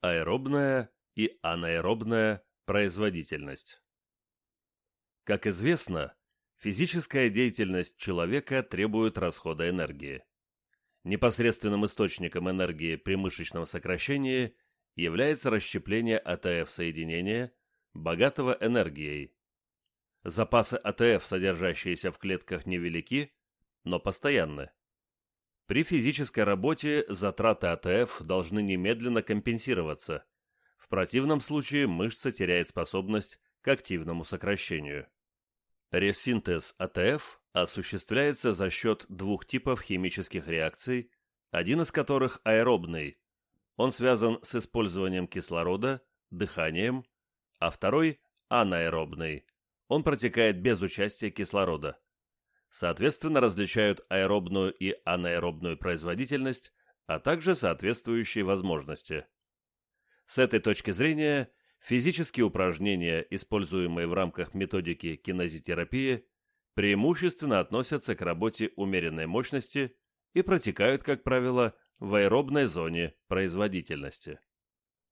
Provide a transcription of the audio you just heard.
Аэробная и анаэробная производительность. Как известно, физическая деятельность человека требует расхода энергии. Непосредственным источником энергии при мышечном сокращении является расщепление АТФ-соединения, богатого энергией. Запасы АТФ, содержащиеся в клетках, невелики, но постоянны. При физической работе затраты АТФ должны немедленно компенсироваться. В противном случае мышца теряет способность к активному сокращению. Ресинтез АТФ осуществляется за счет двух типов химических реакций, один из которых аэробный. Он связан с использованием кислорода, дыханием, а второй – анаэробный. Он протекает без участия кислорода. Соответственно, различают аэробную и анаэробную производительность, а также соответствующие возможности. С этой точки зрения физические упражнения, используемые в рамках методики кинезитерапии, преимущественно относятся к работе умеренной мощности и протекают, как правило, в аэробной зоне производительности.